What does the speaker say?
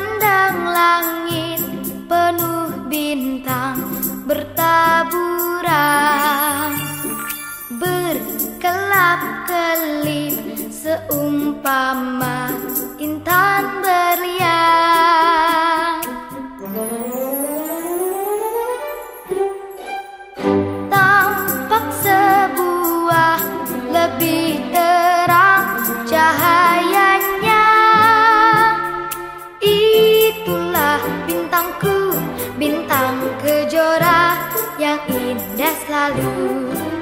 memandang langit penuh bintang bertaburan. Berkelap kelip seumpama intan berlian. indah selalu.